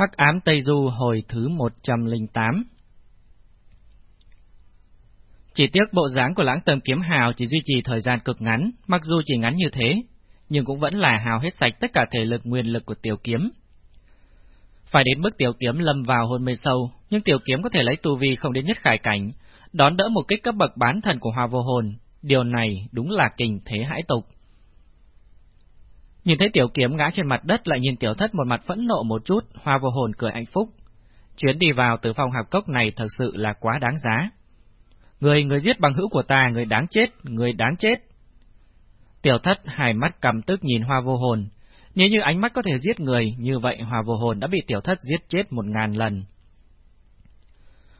Hắc ám Tây Du hồi thứ 108 Chỉ tiếc bộ dáng của lãng tầm kiếm hào chỉ duy trì thời gian cực ngắn, mặc dù chỉ ngắn như thế, nhưng cũng vẫn là hào hết sạch tất cả thể lực nguyên lực của tiểu kiếm. Phải đến bước tiểu kiếm lâm vào hôn mê sâu, nhưng tiểu kiếm có thể lấy tu vi không đến nhất khải cảnh, đón đỡ một kích cấp bậc bán thần của hoa vô hồn, điều này đúng là kình thế hãi tục. Nhìn thấy tiểu kiếm ngã trên mặt đất lại nhìn tiểu thất một mặt phẫn nộ một chút, hoa vô hồn cười hạnh phúc. Chuyến đi vào từ phòng hạp cốc này thật sự là quá đáng giá. Người, người giết bằng hữu của ta, người đáng chết, người đáng chết. Tiểu thất hai mắt cầm tức nhìn hoa vô hồn. Nếu như ánh mắt có thể giết người, như vậy hoa vô hồn đã bị tiểu thất giết chết một ngàn lần.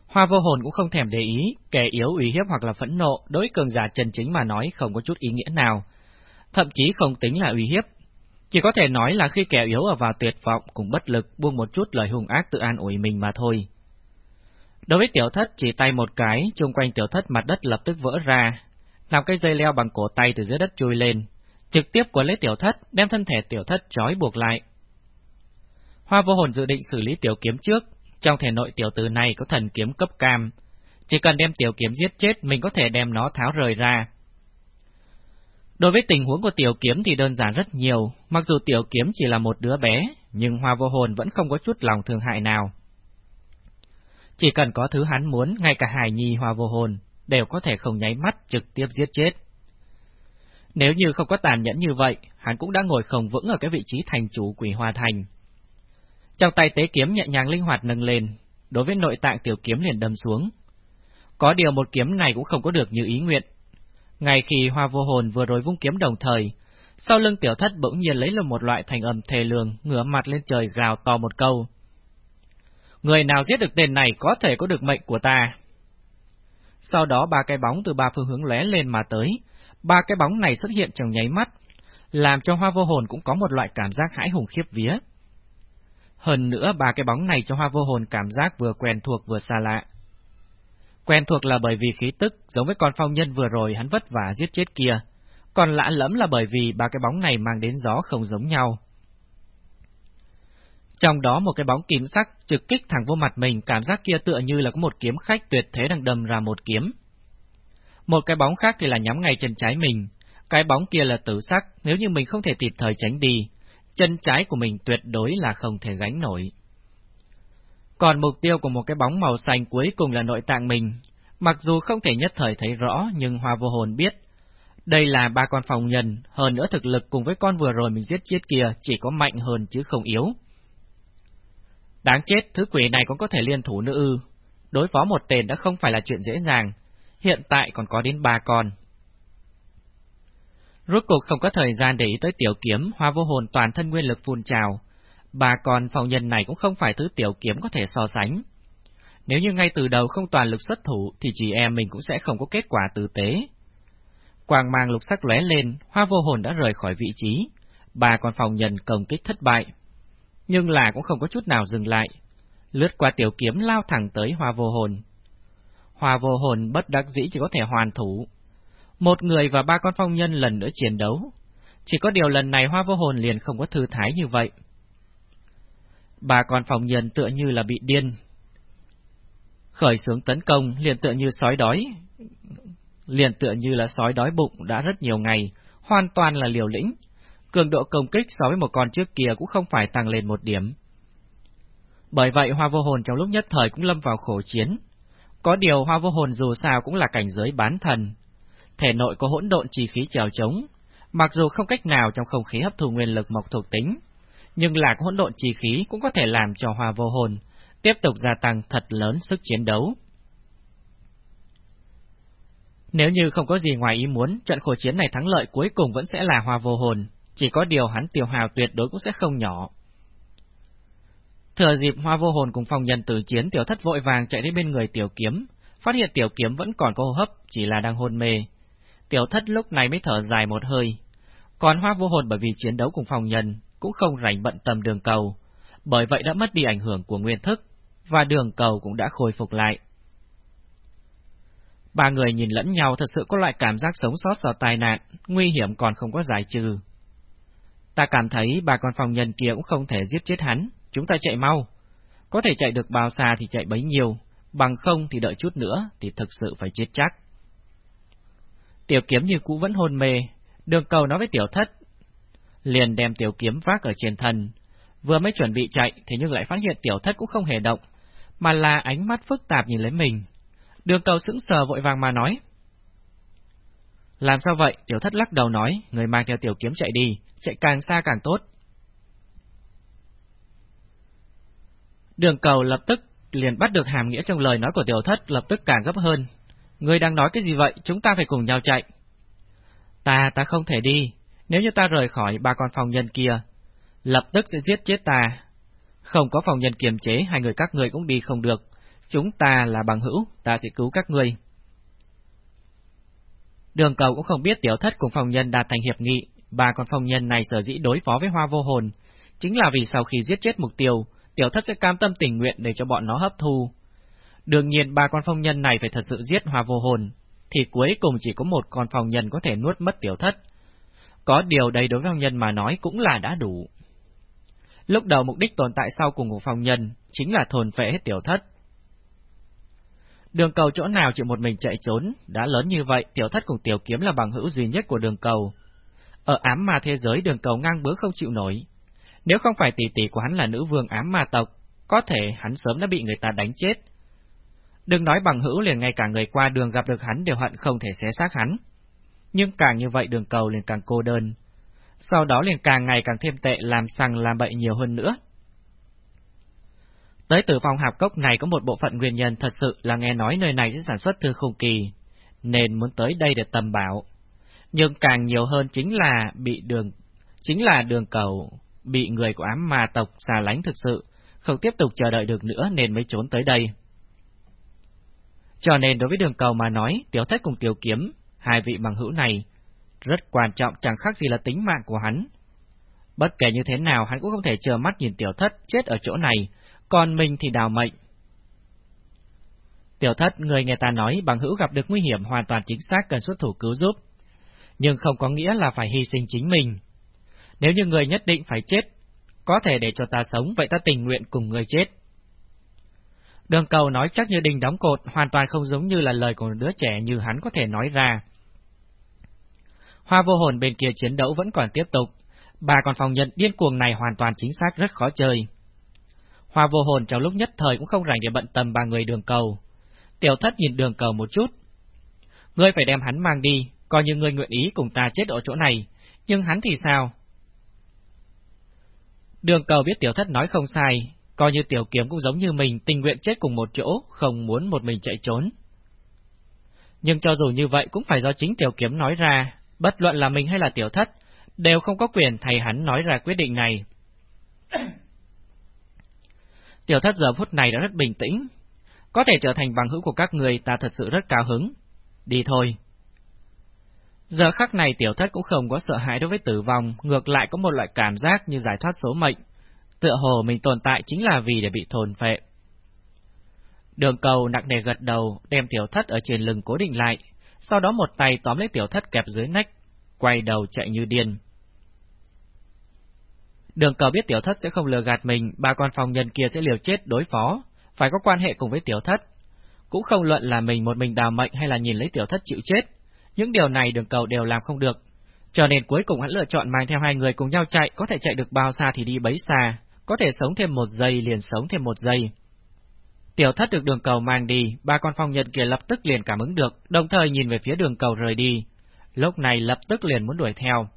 Hoa vô hồn cũng không thèm để ý, kẻ yếu ủy hiếp hoặc là phẫn nộ, đối cường giả chân chính mà nói không có chút ý nghĩa nào. Thậm chí không tính là uy hiếp, chỉ có thể nói là khi kẻ yếu ở vào tuyệt vọng cùng bất lực buông một chút lời hung ác tự an ủi mình mà thôi. Đối với tiểu thất chỉ tay một cái, chung quanh tiểu thất mặt đất lập tức vỡ ra, làm cây dây leo bằng cổ tay từ dưới đất chui lên, trực tiếp cuốn lấy tiểu thất, đem thân thể tiểu thất trói buộc lại. Hoa vô hồn dự định xử lý tiểu kiếm trước, trong thể nội tiểu tử này có thần kiếm cấp cam, chỉ cần đem tiểu kiếm giết chết mình có thể đem nó tháo rời ra, Đối với tình huống của tiểu kiếm thì đơn giản rất nhiều, mặc dù tiểu kiếm chỉ là một đứa bé, nhưng hoa vô hồn vẫn không có chút lòng thương hại nào. Chỉ cần có thứ hắn muốn, ngay cả hài nhi hoa vô hồn, đều có thể không nháy mắt trực tiếp giết chết. Nếu như không có tàn nhẫn như vậy, hắn cũng đã ngồi không vững ở cái vị trí thành chủ quỷ hoa thành. Trong tay tế kiếm nhẹ nhàng linh hoạt nâng lên, đối với nội tạng tiểu kiếm liền đâm xuống. Có điều một kiếm này cũng không có được như ý nguyện, ngay khi hoa vô hồn vừa rồi vung kiếm đồng thời, sau lưng tiểu thất bỗng nhiên lấy lên một loại thành âm thề lường, ngửa mặt lên trời gào to một câu. Người nào giết được tên này có thể có được mệnh của ta. Sau đó ba cái bóng từ ba phương hướng lóe lên mà tới, ba cái bóng này xuất hiện trong nháy mắt, làm cho hoa vô hồn cũng có một loại cảm giác hãi hùng khiếp vía. Hơn nữa ba cái bóng này cho hoa vô hồn cảm giác vừa quen thuộc vừa xa lạ. Quen thuộc là bởi vì khí tức giống với con phong nhân vừa rồi hắn vất vả giết chết kia, còn lạ lẫm là bởi vì ba cái bóng này mang đến gió không giống nhau. Trong đó một cái bóng kiếm sắc trực kích thẳng vô mặt mình, cảm giác kia tựa như là có một kiếm khách tuyệt thế đang đâm ra một kiếm. Một cái bóng khác thì là nhắm ngay chân trái mình, cái bóng kia là tử sắc, nếu như mình không thể kịp thời tránh đi, chân trái của mình tuyệt đối là không thể gánh nổi. Còn mục tiêu của một cái bóng màu xanh cuối cùng là nội tạng mình. Mặc dù không thể nhất thời thấy rõ, nhưng Hoa Vô Hồn biết. Đây là ba con phòng nhân, hơn nữa thực lực cùng với con vừa rồi mình giết chết kia chỉ có mạnh hơn chứ không yếu. Đáng chết, thứ quỷ này cũng có thể liên thủ nữ ư. Đối phó một tên đã không phải là chuyện dễ dàng, hiện tại còn có đến ba con. Rốt cuộc không có thời gian để ý tới tiểu kiếm, hoa vô hồn toàn thân nguyên lực phun trào, Bà còn phòng nhân này cũng không phải thứ tiểu kiếm có thể so sánh. Nếu như ngay từ đầu không toàn lực xuất thủ thì chị em mình cũng sẽ không có kết quả tử tế. Quang mang lục sắc lóe lên, hoa vô hồn đã rời khỏi vị trí. Bà còn phòng nhân công kích thất bại. Nhưng là cũng không có chút nào dừng lại. Lướt qua tiểu kiếm lao thẳng tới hoa vô hồn. Hoa vô hồn bất đắc dĩ chỉ có thể hoàn thủ. Một người và ba con phong nhân lần nữa chiến đấu. Chỉ có điều lần này hoa vô hồn liền không có thư thái như vậy. Bà con phòng nhân tựa như là bị điên. Khởi sướng tấn công liền tựa như sói đói, liền tựa như là sói đói bụng đã rất nhiều ngày, hoàn toàn là liều lĩnh. Cường độ công kích so với một con trước kia cũng không phải tăng lên một điểm. Bởi vậy hoa vô hồn trong lúc nhất thời cũng lâm vào khổ chiến. Có điều hoa vô hồn dù sao cũng là cảnh giới bán thần. Thể nội có hỗn độn chi khí trèo trống, mặc dù không cách nào trong không khí hấp thụ nguyên lực mộc thuộc tính, nhưng lạc hỗn độn chi khí cũng có thể làm cho hoa vô hồn tiếp tục gia tăng thật lớn sức chiến đấu. Nếu như không có gì ngoài ý muốn, trận khổ chiến này thắng lợi cuối cùng vẫn sẽ là hoa vô hồn, chỉ có điều hắn tiêu hào tuyệt đối cũng sẽ không nhỏ. Thừa dịp hoa vô hồn cùng phong nhân tử chiến tiểu thất vội vàng chạy đến bên người tiểu kiếm, phát hiện tiểu kiếm vẫn còn có hô hấp, chỉ là đang hôn mê. Tiểu thất lúc này mới thở dài một hơi. Còn hoa vô hồn bởi vì chiến đấu cùng phong nhân, cũng không rảnh bận tâm đường cầu, bởi vậy đã mất đi ảnh hưởng của nguyên thức, và đường cầu cũng đã khôi phục lại. Ba người nhìn lẫn nhau thật sự có loại cảm giác sống sót sau tai nạn, nguy hiểm còn không có giải trừ. Ta cảm thấy ba con phòng nhân kia cũng không thể giết chết hắn, chúng ta chạy mau. có thể chạy được bao xa thì chạy bấy nhiêu, bằng không thì đợi chút nữa thì thực sự phải chết chắc. Tiểu kiếm như cũ vẫn hôn mê, đường cầu nói với tiểu thất, liền đem tiểu kiếm vác ở trên thân, vừa mới chuẩn bị chạy thì nhưng lại phát hiện tiểu thất cũng không hề động, mà là ánh mắt phức tạp nhìn lấy mình. Đường cầu sững sờ vội vàng mà nói. Làm sao vậy? Tiểu thất lắc đầu nói, người mang theo tiểu kiếm chạy đi, chạy càng xa càng tốt. Đường cầu lập tức liền bắt được hàm nghĩa trong lời nói của tiểu thất lập tức càng gấp hơn. Người đang nói cái gì vậy? Chúng ta phải cùng nhau chạy. Ta, ta không thể đi. Nếu như ta rời khỏi ba con phòng nhân kia, lập tức sẽ giết chết ta. Không có phòng nhân kiềm chế, hai người các người cũng đi không được. Chúng ta là bằng hữu, ta sẽ cứu các người. Đường cầu cũng không biết tiểu thất cùng phòng nhân đạt thành hiệp nghị, ba con phòng nhân này sở dĩ đối phó với hoa vô hồn, chính là vì sau khi giết chết mục tiêu, tiểu thất sẽ cam tâm tình nguyện để cho bọn nó hấp thu. Đương nhiên ba con phong nhân này phải thật sự giết hoa vô hồn, thì cuối cùng chỉ có một con phong nhân có thể nuốt mất tiểu thất. Có điều đây đối với phong nhân mà nói cũng là đã đủ. Lúc đầu mục đích tồn tại sau cùng của phong nhân chính là thồn phệ hết tiểu thất. Đường cầu chỗ nào chịu một mình chạy trốn, đã lớn như vậy, tiểu thất cùng tiểu kiếm là bằng hữu duy nhất của đường cầu. Ở ám ma thế giới đường cầu ngang bướng không chịu nổi, nếu không phải tỷ tỷ của hắn là nữ vương ám ma tộc, có thể hắn sớm đã bị người ta đánh chết. Đừng nói bằng hữu liền ngay cả người qua đường gặp được hắn đều hận không thể xé xác hắn. Nhưng càng như vậy đường cầu liền càng cô đơn. Sau đó liền càng ngày càng thêm tệ làm sằng làm bậy nhiều hơn nữa. Tới từ phòng hạp cốc này có một bộ phận nguyên nhân thật sự là nghe nói nơi này sẽ sản xuất thư không kỳ, nên muốn tới đây để tầm bảo. Nhưng càng nhiều hơn chính là bị đường, chính là đường cầu bị người của ám ma tộc xà lánh thực sự, không tiếp tục chờ đợi được nữa nên mới trốn tới đây. Cho nên đối với đường cầu mà nói, tiểu thất cùng tiểu kiếm, hai vị bằng hữu này, rất quan trọng chẳng khác gì là tính mạng của hắn. Bất kể như thế nào hắn cũng không thể chờ mắt nhìn tiểu thất chết ở chỗ này, còn mình thì đào mệnh. Tiểu thất, người nghe ta nói bằng hữu gặp được nguy hiểm hoàn toàn chính xác cần xuất thủ cứu giúp. Nhưng không có nghĩa là phải hy sinh chính mình. Nếu như người nhất định phải chết, có thể để cho ta sống, vậy ta tình nguyện cùng người chết. Đường cầu nói chắc như đình đóng cột, hoàn toàn không giống như là lời của đứa trẻ như hắn có thể nói ra. Hoa vô hồn bên kia chiến đấu vẫn còn tiếp tục, bà còn phòng nhận điên cuồng này hoàn toàn chính xác rất khó chơi. Hoa vô hồn trong lúc nhất thời cũng không rảnh để bận tâm ba người đường cầu. Tiểu thất nhìn đường cầu một chút. Ngươi phải đem hắn mang đi, coi như ngươi nguyện ý cùng ta chết ở chỗ này, nhưng hắn thì sao? Đường cầu biết tiểu thất nói không sai, coi như tiểu kiếm cũng giống như mình tình nguyện chết cùng một chỗ, không muốn một mình chạy trốn. Nhưng cho dù như vậy cũng phải do chính tiểu kiếm nói ra, bất luận là mình hay là tiểu thất, đều không có quyền thầy hắn nói ra quyết định này. tiểu thất giờ phút này đã rất bình tĩnh, có thể trở thành bằng hữu của các người ta thật sự rất cao hứng. Đi thôi. Giờ khắc này tiểu thất cũng không có sợ hãi đối với tử vong, ngược lại có một loại cảm giác như giải thoát số mệnh. Tựa hồ mình tồn tại chính là vì để bị thồn phệ. Đường cầu nặng nề gật đầu, đem tiểu thất ở trên lưng cố định lại, sau đó một tay tóm lấy tiểu thất kẹp dưới nách, quay đầu chạy như điên. Đường cầu biết tiểu thất sẽ không lừa gạt mình, ba con phòng nhân kia sẽ liều chết đối phó, phải có quan hệ cùng với tiểu thất. Cũng không luận là mình một mình đào mệnh hay là nhìn lấy tiểu thất chịu chết, những điều này đường cầu đều làm không được. Cho nên cuối cùng hắn lựa chọn mang theo hai người cùng nhau chạy, có thể chạy được bao xa thì đi bấy xa, có thể sống thêm một giây liền sống thêm một giây. Tiểu thất được đường cầu mang đi, ba con phong nhân kia lập tức liền cảm ứng được, đồng thời nhìn về phía đường cầu rời đi. Lúc này lập tức liền muốn đuổi theo.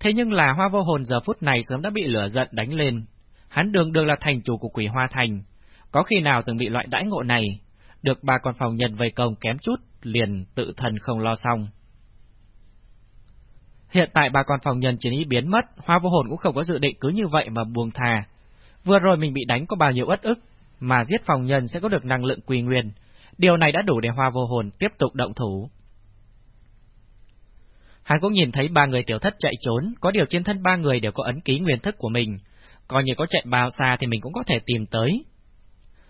Thế nhưng là hoa vô hồn giờ phút này sớm đã bị lửa giận đánh lên. Hắn đường đường là thành chủ của quỷ hoa thành. Có khi nào từng bị loại đãi ngộ này, được bà con phòng nhân vây công kém chút, liền tự thần không lo xong. Hiện tại bà con phòng nhân chiến ý biến mất, hoa vô hồn cũng không có dự định cứ như vậy mà buông thà. Vừa rồi mình bị đánh có bao nhiêu ất ức, mà giết phòng nhân sẽ có được năng lượng quỳ nguyên. Điều này đã đủ để hoa vô hồn tiếp tục động thủ. Hắn cũng nhìn thấy ba người tiểu thất chạy trốn, có điều trên thân ba người đều có ấn ký nguyên thức của mình. Coi như có chạy bao xa thì mình cũng có thể tìm tới.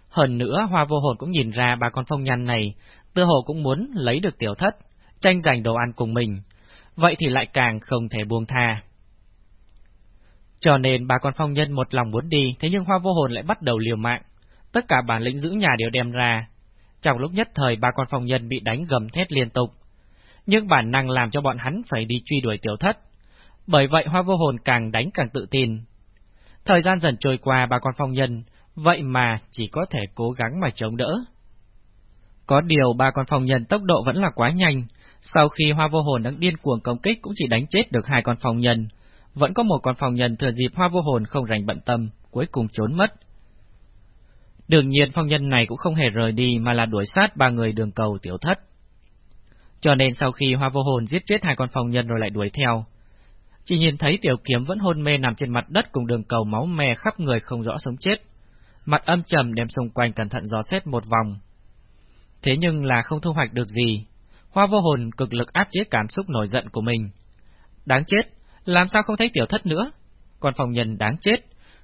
Hơn nữa, hoa vô hồn cũng nhìn ra ba con phong nhân này Tư hồ cũng muốn lấy được tiểu thất, tranh giành đồ ăn cùng mình, vậy thì lại càng không thể buông tha. Cho nên ba con phong nhân một lòng muốn đi, thế nhưng hoa vô hồn lại bắt đầu liều mạng. Tất cả bản lĩnh giữ nhà đều đem ra. Trong lúc nhất thời ba con phong nhân bị đánh gầm thét liên tục. Nhưng bản năng làm cho bọn hắn phải đi truy đuổi tiểu thất. Bởi vậy hoa vô hồn càng đánh càng tự tin. Thời gian dần trôi qua ba con phong nhân, vậy mà chỉ có thể cố gắng mà chống đỡ. Có điều ba con phong nhân tốc độ vẫn là quá nhanh, sau khi hoa vô hồn đang điên cuồng công kích cũng chỉ đánh chết được hai con phong nhân, vẫn có một con phong nhân thừa dịp hoa vô hồn không rành bận tâm, cuối cùng trốn mất. Đương nhiên phong nhân này cũng không hề rời đi mà là đuổi sát ba người đường cầu tiểu thất. Cho nên sau khi hoa vô hồn giết chết hai con phong nhân rồi lại đuổi theo, chỉ nhìn thấy tiểu kiếm vẫn hôn mê nằm trên mặt đất cùng đường cầu máu me khắp người không rõ sống chết. Mặt âm trầm đem xung quanh cẩn thận dò xét một vòng. Thế nhưng là không thu hoạch được gì. Hoa vô hồn cực lực áp chế cảm xúc nổi giận của mình. Đáng chết, làm sao không thấy tiểu thất nữa? Còn phòng nhân đáng chết,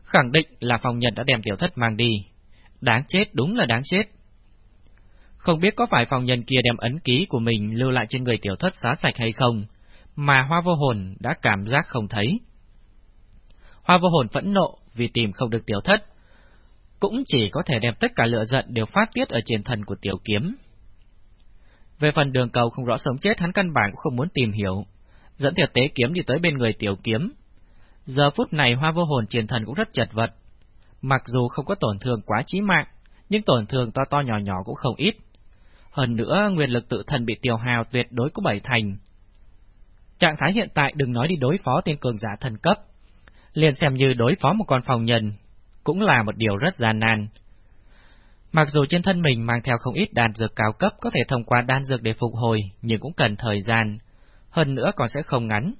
khẳng định là phòng nhân đã đem tiểu thất mang đi. Đáng chết, đúng là đáng chết. Không biết có phải phòng nhân kia đem ấn ký của mình lưu lại trên người tiểu thất xá sạch hay không, mà hoa vô hồn đã cảm giác không thấy. Hoa vô hồn phẫn nộ vì tìm không được tiểu thất, cũng chỉ có thể đem tất cả lựa giận đều phát tiết ở trên thần của tiểu kiếm. Về phần đường cầu không rõ sống chết hắn căn bản cũng không muốn tìm hiểu, dẫn theo tế kiếm đi tới bên người tiểu kiếm. Giờ phút này hoa vô hồn truyền thần cũng rất chật vật, mặc dù không có tổn thương quá chí mạng, nhưng tổn thương to to nhỏ nhỏ cũng không ít. Hơn nữa, nguyên lực tự thân bị tiêu hào tuyệt đối có bảy thành. Trạng thái hiện tại đừng nói đi đối phó tên cường giả thần cấp, liền xem như đối phó một con phòng nhân, cũng là một điều rất gian nan. Mặc dù trên thân mình mang theo không ít đan dược cao cấp có thể thông qua đan dược để phục hồi, nhưng cũng cần thời gian, hơn nữa còn sẽ không ngắn.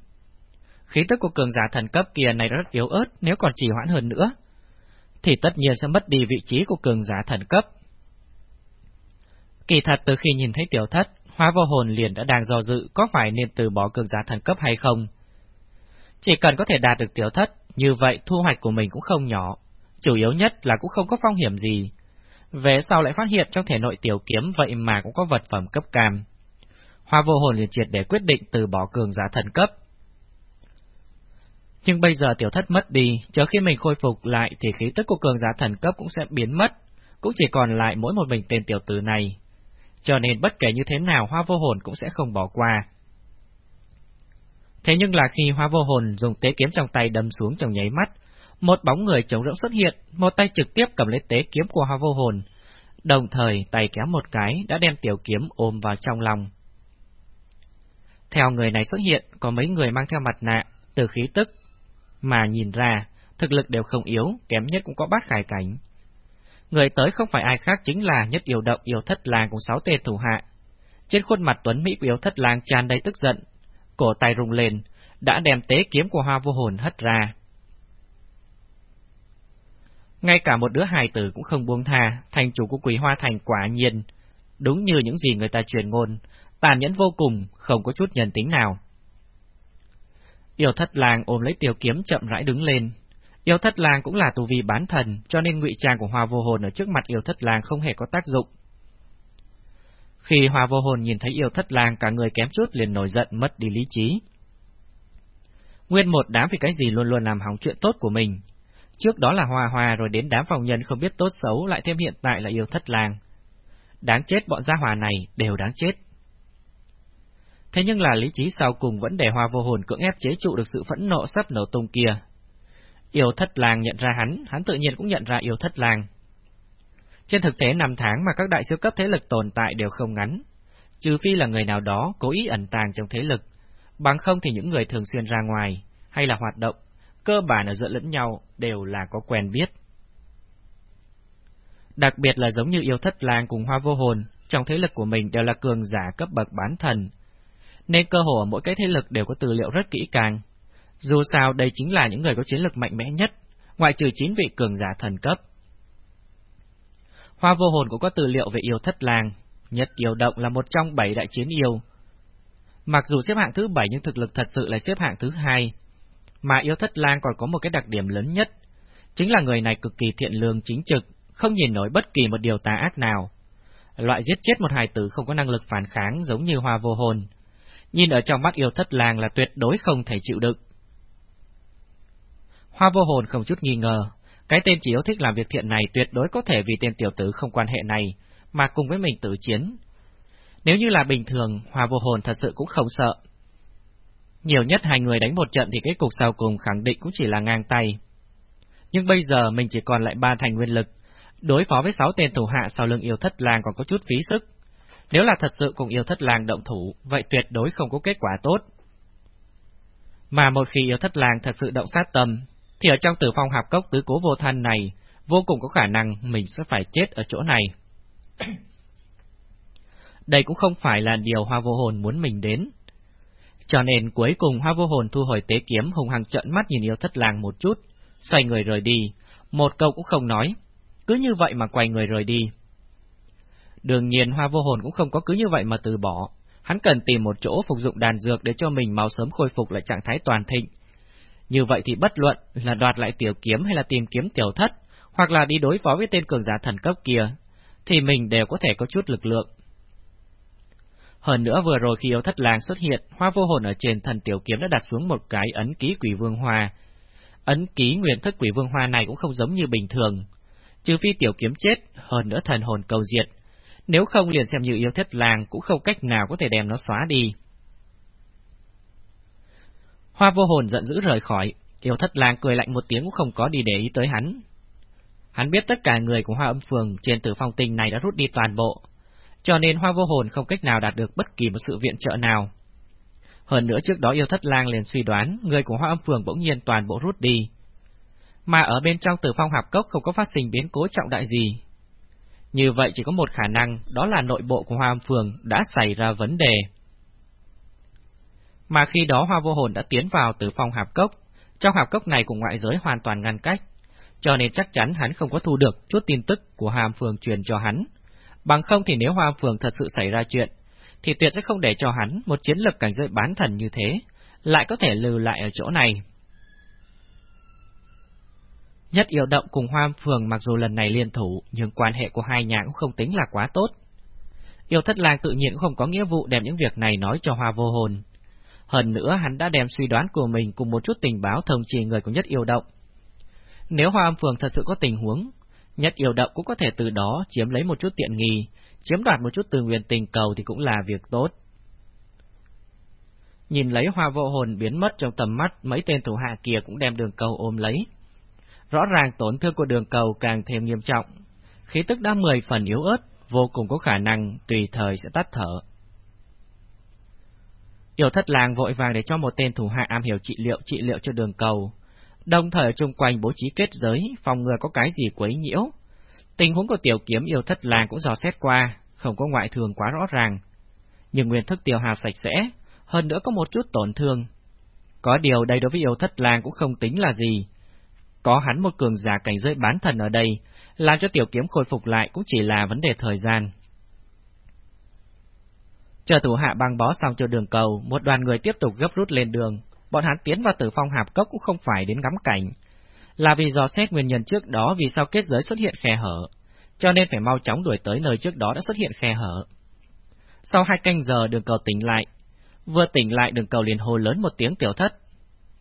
Khí tức của cường giả thần cấp kia này rất yếu ớt, nếu còn trì hoãn hơn nữa, thì tất nhiên sẽ mất đi vị trí của cường giả thần cấp. Kỳ thật từ khi nhìn thấy tiểu thất, hóa vô hồn liền đã đang do dự có phải nên từ bỏ cường giả thần cấp hay không. Chỉ cần có thể đạt được tiểu thất, như vậy thu hoạch của mình cũng không nhỏ, chủ yếu nhất là cũng không có phong hiểm gì. Về sau lại phát hiện trong thể nội tiểu kiếm vậy mà cũng có vật phẩm cấp cam. Hoa vô hồn liền triệt để quyết định từ bỏ cường giả thần cấp. Nhưng bây giờ tiểu thất mất đi, chờ khi mình khôi phục lại thì khí tức của cường giả thần cấp cũng sẽ biến mất, cũng chỉ còn lại mỗi một mình tên tiểu tử này. Cho nên bất kể như thế nào hoa vô hồn cũng sẽ không bỏ qua. Thế nhưng là khi hoa vô hồn dùng tế kiếm trong tay đâm xuống trong nháy mắt, một bóng người trống rỗng xuất hiện, một tay trực tiếp cầm lấy tế kiếm của hoa vô hồn, đồng thời tay kéo một cái đã đem tiểu kiếm ôm vào trong lòng. Theo người này xuất hiện, có mấy người mang theo mặt nạ, từ khí tức, mà nhìn ra, thực lực đều không yếu, kém nhất cũng có bát khải cảnh. Người tới không phải ai khác chính là nhất yêu động yêu thất làng cùng sáu tên thủ hạ. Trên khuôn mặt tuấn mỹ của yêu thất làng tràn đầy tức giận, cổ tay rung lên, đã đem tế kiếm của hoa vô hồn hất ra. Ngay cả một đứa hài tử cũng không buông tha, thành chủ của quỷ hoa thành quả nhiên, đúng như những gì người ta truyền ngôn, tàn nhẫn vô cùng, không có chút nhân tính nào. Yêu thất làng ôm lấy tiểu kiếm chậm rãi đứng lên. Yêu thất lang cũng là tù vi bán thần, cho nên ngụy trang của hòa vô hồn ở trước mặt yêu thất lang không hề có tác dụng. Khi hòa vô hồn nhìn thấy yêu thất lang cả người kém chút liền nổi giận mất đi lý trí. Nguyên một đám vì cái gì luôn luôn làm hỏng chuyện tốt của mình. Trước đó là hòa hòa rồi đến đám phòng nhân không biết tốt xấu lại thêm hiện tại là yêu thất lang. Đáng chết bọn gia hòa này đều đáng chết. Thế nhưng là lý trí sau cùng vẫn để hòa vô hồn cưỡng ép chế trụ được sự phẫn nộ sắp nổ tung kia. Yêu thất làng nhận ra hắn, hắn tự nhiên cũng nhận ra yêu thất làng. Trên thực tế năm tháng mà các đại siêu cấp thế lực tồn tại đều không ngắn, trừ phi là người nào đó cố ý ẩn tàng trong thế lực, bằng không thì những người thường xuyên ra ngoài, hay là hoạt động, cơ bản ở giữa lẫn nhau đều là có quen biết. Đặc biệt là giống như yêu thất làng cùng hoa vô hồn, trong thế lực của mình đều là cường giả cấp bậc bán thần, nên cơ hồ mỗi cái thế lực đều có tư liệu rất kỹ càng. Dù sao đây chính là những người có chiến lực mạnh mẽ nhất, ngoại trừ chín vị cường giả thần cấp. Hoa vô hồn cũng có tư liệu về yêu thất lang, nhất yêu động là một trong bảy đại chiến yêu. Mặc dù xếp hạng thứ bảy nhưng thực lực thật sự là xếp hạng thứ hai, mà yêu thất lang còn có một cái đặc điểm lớn nhất, chính là người này cực kỳ thiện lương chính trực, không nhìn nổi bất kỳ một điều tà ác nào. Loại giết chết một hài tử không có năng lực phản kháng giống như hoa vô hồn, nhìn ở trong mắt yêu thất lang là tuyệt đối không thể chịu đựng. Hoa vô hồn không chút nghi ngờ, cái tên chỉ yêu thích làm việc thiện này tuyệt đối có thể vì tên tiểu tử không quan hệ này, mà cùng với mình tử chiến. Nếu như là bình thường, Hoa vô hồn thật sự cũng không sợ. Nhiều nhất hai người đánh một trận thì kết cục sau cùng khẳng định cũng chỉ là ngang tay. Nhưng bây giờ mình chỉ còn lại ba thành nguyên lực, đối phó với sáu tên thủ hạ sau lưng yêu thất làng còn có chút phí sức. Nếu là thật sự cùng yêu thất làng động thủ, vậy tuyệt đối không có kết quả tốt. Mà một khi yêu thất làng thật sự động sát tâm, thì ở trong tử phong hạp cốc tứ cố vô thân này, vô cùng có khả năng mình sẽ phải chết ở chỗ này. Đây cũng không phải là điều hoa vô hồn muốn mình đến. Cho nên cuối cùng hoa vô hồn thu hồi tế kiếm hùng hăng trợn mắt nhìn yêu thất làng một chút, xoay người rời đi, một câu cũng không nói, cứ như vậy mà quay người rời đi. Đương nhiên hoa vô hồn cũng không có cứ như vậy mà từ bỏ, hắn cần tìm một chỗ phục dụng đàn dược để cho mình mau sớm khôi phục lại trạng thái toàn thịnh. Như vậy thì bất luận là đoạt lại tiểu kiếm hay là tìm kiếm tiểu thất, hoặc là đi đối phó với tên cường giả thần cấp kia, thì mình đều có thể có chút lực lượng. Hơn nữa vừa rồi khi yêu thất làng xuất hiện, hoa vô hồn ở trên thần tiểu kiếm đã đặt xuống một cái ấn ký quỷ vương hoa. Ấn ký nguyên thức quỷ vương hoa này cũng không giống như bình thường. Trừ phi tiểu kiếm chết, hơn nữa thần hồn cầu diệt. Nếu không liền xem như yêu thất làng cũng không cách nào có thể đem nó xóa đi. Hoa vô hồn giận dữ rời khỏi, yêu thất lang cười lạnh một tiếng cũng không có đi để ý tới hắn. Hắn biết tất cả người của hoa âm phường trên tử phong tình này đã rút đi toàn bộ, cho nên hoa vô hồn không cách nào đạt được bất kỳ một sự viện trợ nào. Hơn nữa trước đó yêu thất lang liền suy đoán người của hoa âm phường bỗng nhiên toàn bộ rút đi. Mà ở bên trong tử phong hạp cốc không có phát sinh biến cố trọng đại gì. Như vậy chỉ có một khả năng, đó là nội bộ của hoa âm phường đã xảy ra vấn đề. Mà khi đó hoa vô hồn đã tiến vào từ phòng hạp cốc, trong hạp cốc này cùng ngoại giới hoàn toàn ngăn cách, cho nên chắc chắn hắn không có thu được chút tin tức của hàm phường truyền cho hắn Bằng không thì nếu Hoa Phường thật sự xảy ra chuyện, thì tuyệt sẽ không để cho hắn một chiến lực cảnh giới bán thần như thế, lại có thể lưu lại ở chỗ này. Nhất yêu động cùng Hoa Phường mặc dù lần này liên thủ, nhưng quan hệ của hai nhà cũng không tính là quá tốt. Yêu thất lang tự nhiên cũng không có nghĩa vụ đem những việc này nói cho Hoa vô hồn. Hơn nữa hắn đã đem suy đoán của mình cùng một chút tình báo thông trì người của nhất yêu động. Nếu Hoa âm Phường thật sự có tình huống, Nhất yêu động cũng có thể từ đó chiếm lấy một chút tiện nghi, chiếm đoạt một chút từ nguyên tình cầu thì cũng là việc tốt. Nhìn lấy hoa vô hồn biến mất trong tầm mắt, mấy tên thủ hạ kia cũng đem đường cầu ôm lấy. Rõ ràng tổn thương của đường cầu càng thêm nghiêm trọng, khí tức đã mười phần yếu ớt, vô cùng có khả năng tùy thời sẽ tắt thở. Yêu thất làng vội vàng để cho một tên thủ hạ am hiểu trị liệu trị liệu cho đường cầu, đồng thời chung quanh bố trí kết giới, phòng ngừa có cái gì quấy nhiễu. Tình huống của tiểu kiếm yêu thất làng cũng dò xét qua, không có ngoại thường quá rõ ràng. Nhưng nguyên thức tiêu hào sạch sẽ, hơn nữa có một chút tổn thương. Có điều đây đối với yêu thất làng cũng không tính là gì. Có hắn một cường giả cảnh giới bán thần ở đây, làm cho tiểu kiếm khôi phục lại cũng chỉ là vấn đề thời gian. Chờ thủ hạ băng bó xong cho đường cầu, một đoàn người tiếp tục gấp rút lên đường, bọn hắn tiến vào tử phong hạp cốc cũng không phải đến ngắm cảnh, là vì dò xét nguyên nhân trước đó vì sao kết giới xuất hiện khe hở, cho nên phải mau chóng đuổi tới nơi trước đó đã xuất hiện khe hở. Sau hai canh giờ đường cầu tỉnh lại, vừa tỉnh lại đường cầu liền hô lớn một tiếng tiểu thất,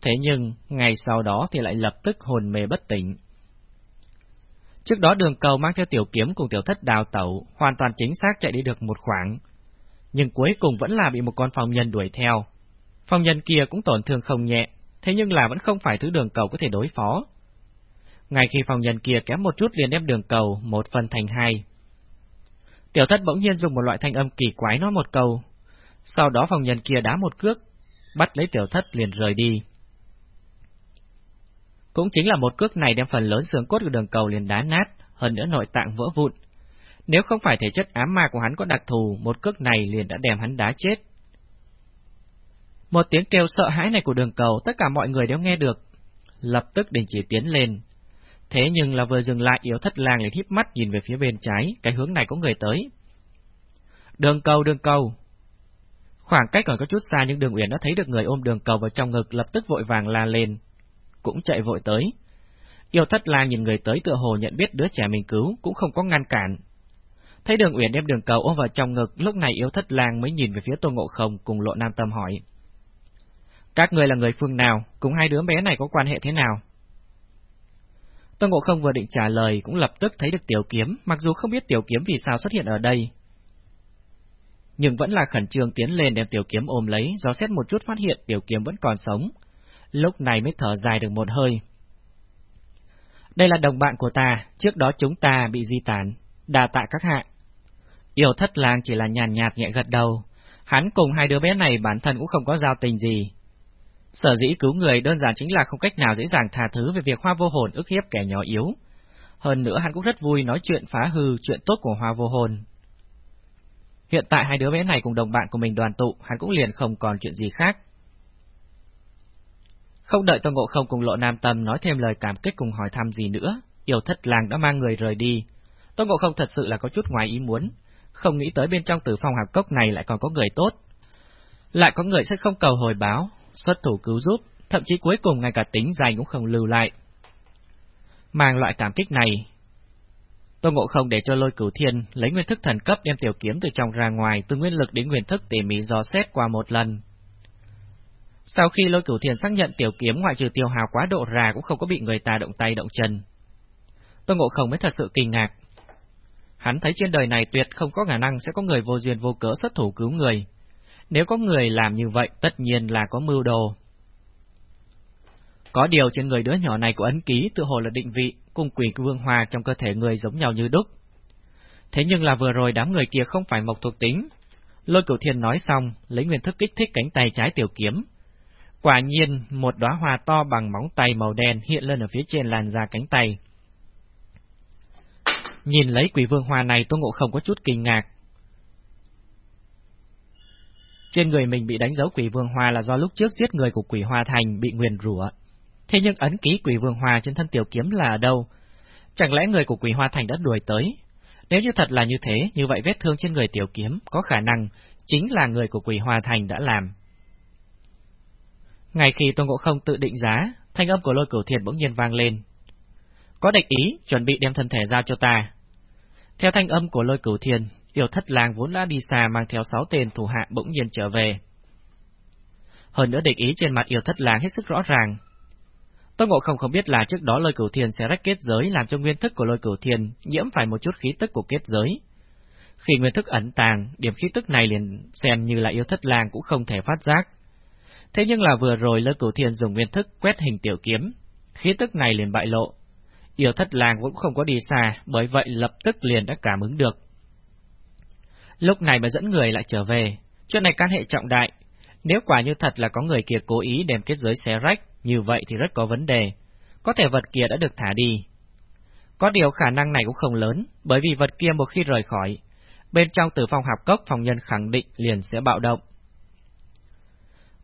thế nhưng ngày sau đó thì lại lập tức hồn mê bất tỉnh. Trước đó đường cầu mang theo tiểu kiếm cùng tiểu thất đào tẩu, hoàn toàn chính xác chạy đi được một khoảng, nhưng cuối cùng vẫn là bị một con phòng nhân đuổi theo, Phong nhân kia cũng tổn thương không nhẹ, thế nhưng là vẫn không phải thứ đường cầu có thể đối phó. Ngay khi phong nhân kia kém một chút liền đem đường cầu một phần thành hai. Tiểu thất bỗng nhiên dùng một loại thanh âm kỳ quái nói một câu, sau đó phong nhân kia đá một cước, bắt lấy tiểu thất liền rời đi. Cũng chính là một cước này đem phần lớn xương cốt của đường cầu liền đá nát, hơn nữa nội tạng vỡ vụn. Nếu không phải thể chất ám ma của hắn có đặc thù, một cước này liền đã đem hắn đá chết. Một tiếng kêu sợ hãi này của đường cầu tất cả mọi người đều nghe được, lập tức đình chỉ tiến lên. Thế nhưng là vừa dừng lại yếu thất làng liền híp mắt nhìn về phía bên trái, cái hướng này có người tới. Đường cầu, đường cầu. Khoảng cách còn có chút xa nhưng đường uyển đã thấy được người ôm đường cầu vào trong ngực lập tức vội vàng la lên. Cũng chạy vội tới. Yêu thất lang nhìn người tới tựa hồ nhận biết đứa trẻ mình cứu, cũng không có ngăn cản. Thấy đường uyển đem đường cầu ôm vào trong ngực, lúc này yếu thất lang mới nhìn về phía tô ngộ không cùng lộ nam tâm hỏi. Các người là người phương nào, cùng hai đứa bé này có quan hệ thế nào? Tôn Ngộ Không vừa định trả lời cũng lập tức thấy được tiểu kiếm, mặc dù không biết tiểu kiếm vì sao xuất hiện ở đây. Nhưng vẫn là khẩn trương tiến lên đem tiểu kiếm ôm lấy, do xét một chút phát hiện tiểu kiếm vẫn còn sống. Lúc này mới thở dài được một hơi. Đây là đồng bạn của ta, trước đó chúng ta bị di tản, đà tạ các hạ. Yêu thất lang chỉ là nhàn nhạt nhẹ gật đầu, hắn cùng hai đứa bé này bản thân cũng không có giao tình gì, Sở dĩ cứu người đơn giản chính là không cách nào dễ dàng tha thứ về việc hoa vô hồn ức hiếp kẻ nhỏ yếu. Hơn nữa hắn cũng rất vui nói chuyện phá hư chuyện tốt của hoa vô hồn. Hiện tại hai đứa bé này cùng đồng bạn của mình đoàn tụ, hắn cũng liền không còn chuyện gì khác. Không đợi Tô Ngộ Không cùng Lộ Nam Tâm nói thêm lời cảm kích cùng hỏi thăm gì nữa, yêu thất làng đã mang người rời đi. Tôn Ngộ Không thật sự là có chút ngoài ý muốn, không nghĩ tới bên trong tử phong hạp cốc này lại còn có người tốt. Lại có người sẽ không cầu hồi báo, xuất thủ cứu giúp, thậm chí cuối cùng ngay cả tính dài cũng không lưu lại. Mang loại cảm kích này, Tô Ngộ Không để cho lôi cửu thiên lấy nguyên thức thần cấp đem tiểu kiếm từ trong ra ngoài, từ nguyên lực đến nguyên thức tỉ mỉ dò xét qua một lần. Sau khi lôi cửu thiên xác nhận tiểu kiếm ngoại trừ tiêu hào quá độ ra cũng không có bị người ta động tay động chân. Tô Ngộ Không mới thật sự kinh ngạc. Hắn thấy trên đời này tuyệt không có khả năng sẽ có người vô duyên vô cớ xuất thủ cứu người, nếu có người làm như vậy, tất nhiên là có mưu đồ. Có điều trên người đứa nhỏ này của ấn ký tự hồ là định vị, cùng quỷ vương hòa trong cơ thể người giống nhau như đúc. Thế nhưng là vừa rồi đám người kia không phải mộc thuộc tính. Lôi cửu thiên nói xong, lấy nguyên thức kích thích cánh tay trái tiểu kiếm. Quả nhiên, một đóa hoa to bằng móng tay màu đen hiện lên ở phía trên làn da cánh tay. Nhìn lấy quỷ vương hoa này tôi ngộ không có chút kinh ngạc, trên người mình bị đánh dấu quỷ vương hoa là do lúc trước giết người của quỷ hoa thành bị nguyền rủa. Thế nhưng ấn ký quỷ vương hoa trên thân tiểu kiếm là ở đâu? Chẳng lẽ người của quỷ hoa thành đã đuổi tới? Nếu như thật là như thế, như vậy vết thương trên người tiểu kiếm có khả năng chính là người của quỷ hoa thành đã làm. Ngày khi Tôn Ngộ Không tự định giá, thanh âm của lôi cửu thiền bỗng nhiên vang lên. Có địch ý, chuẩn bị đem thân thể giao cho ta. Theo thanh âm của lôi cửu thiền, Yêu thất lang vốn đã đi xa mang theo sáu tên thủ hạ bỗng nhiên trở về. Hơn nữa địch ý trên mặt yêu thất lang hết sức rõ ràng. Tô Ngộ không không biết là trước đó lôi cửu thiên sẽ rách kết giới làm cho nguyên thức của lôi cửu thiên nhiễm phải một chút khí tức của kết giới. Khi nguyên thức ẩn tàng, điểm khí tức này liền xem như là yêu thất lang cũng không thể phát giác. Thế nhưng là vừa rồi lôi cửu thiên dùng nguyên thức quét hình tiểu kiếm, khí tức này liền bại lộ. Yêu thất làng cũng không có đi xa, bởi vậy lập tức liền đã cảm ứng được. Lúc này mà dẫn người lại trở về, chuyện này can hệ trọng đại. Nếu quả như thật là có người kia cố ý đem kết giới xé rách, như vậy thì rất có vấn đề. Có thể vật kia đã được thả đi. Có điều khả năng này cũng không lớn, bởi vì vật kia một khi rời khỏi, bên trong tử phòng học cốc phòng nhân khẳng định liền sẽ bạo động.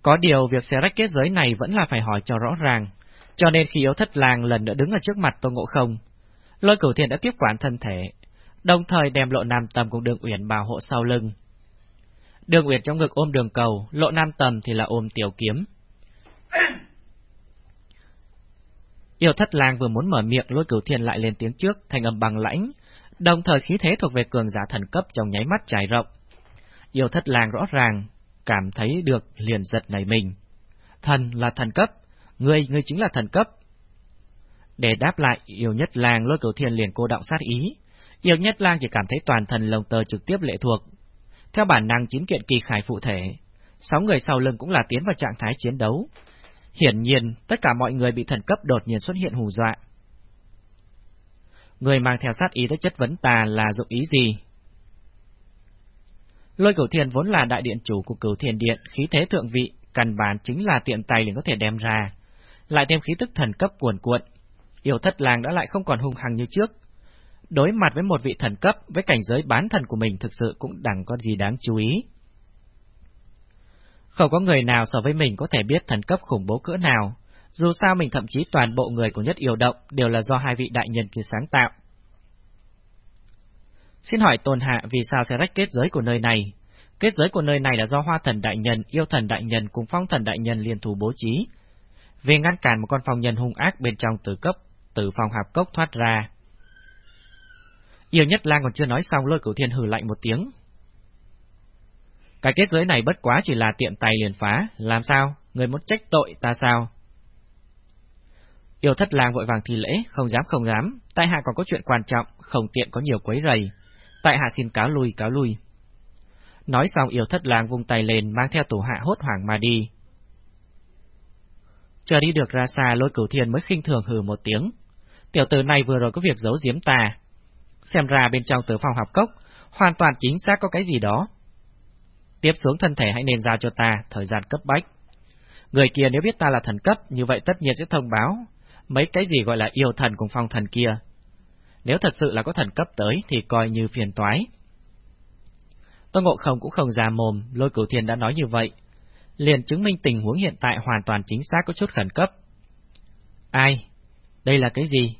Có điều việc xé rách kết giới này vẫn là phải hỏi cho rõ ràng, cho nên khi yếu thất làng lần nữa đứng ở trước mặt Tô Ngộ Không, lôi cửu thiền đã tiếp quản thân thể, đồng thời đem lộ nam tầm cùng đường uyển bảo hộ sau lưng. Đường uyển trong ngực ôm đường cầu, lộ nam tầm thì là ôm tiểu kiếm. Yêu thất lang vừa muốn mở miệng lôi cửu thiên lại lên tiếng trước, thành âm bằng lãnh, đồng thời khí thế thuộc về cường giả thần cấp trong nháy mắt trải rộng. Yêu thất lang rõ ràng, cảm thấy được liền giật nảy mình. Thần là thần cấp, ngươi, ngươi chính là thần cấp. Để đáp lại, yêu nhất lang lôi cửu thiên liền cô động sát ý, Yêu Nhất Lang chỉ cảm thấy toàn thân lồng tơ trực tiếp lệ thuộc. Theo bản năng chín kiện kỳ khải phụ thể, sáu người sau lưng cũng là tiến vào trạng thái chiến đấu. Hiển nhiên, tất cả mọi người bị thần cấp đột nhiên xuất hiện hù dọa. Người mang theo sát ý tới chất vấn ta là dụng ý gì? Lôi cửu thiền vốn là đại điện chủ của cửu thiền điện, khí thế thượng vị, căn bản chính là tiện tay liền có thể đem ra. Lại thêm khí tức thần cấp cuồn cuộn. Yêu thất làng đã lại không còn hung hăng như trước, đối mặt với một vị thần cấp với cảnh giới bán thần của mình thực sự cũng đẳng có gì đáng chú ý. Không có người nào so với mình có thể biết thần cấp khủng bố cỡ nào, dù sao mình thậm chí toàn bộ người của nhất yêu động đều là do hai vị đại nhân kia sáng tạo. Xin hỏi Tôn Hạ vì sao sẽ rách kết giới của nơi này? Kết giới của nơi này là do hoa thần đại nhân, yêu thần đại nhân cùng phong thần đại nhân liên thủ bố trí. Vì ngăn cản một con phòng nhân hung ác bên trong tử cấp, từ phòng hạp cốc thoát ra, Yêu nhất lang còn chưa nói xong lôi cửu thiên hừ lạnh một tiếng. Cái kết giới này bất quá chỉ là tiện tay liền phá, làm sao? Người muốn trách tội ta sao? Yêu thất lang vội vàng thi lễ, không dám không dám, tại hạ còn có chuyện quan trọng, không tiện có nhiều quấy rầy. Tại hạ xin cáo lui, cáo lui. Nói xong yêu thất lang vung tay lên mang theo tủ hạ hốt hoảng mà đi. Chờ đi được ra xa lôi cửu thiên mới khinh thường hừ một tiếng. Tiểu tử này vừa rồi có việc giấu giếm ta. Xem ra bên trong tử phòng học cốc, hoàn toàn chính xác có cái gì đó. Tiếp xuống thân thể hãy nên giao cho ta, thời gian cấp bách. Người kia nếu biết ta là thần cấp, như vậy tất nhiên sẽ thông báo mấy cái gì gọi là yêu thần cùng phong thần kia. Nếu thật sự là có thần cấp tới thì coi như phiền toái. Tô Ngộ Không cũng không ra mồm, lôi cửu thiên đã nói như vậy. Liền chứng minh tình huống hiện tại hoàn toàn chính xác có chút khẩn cấp. Ai? Đây là cái gì?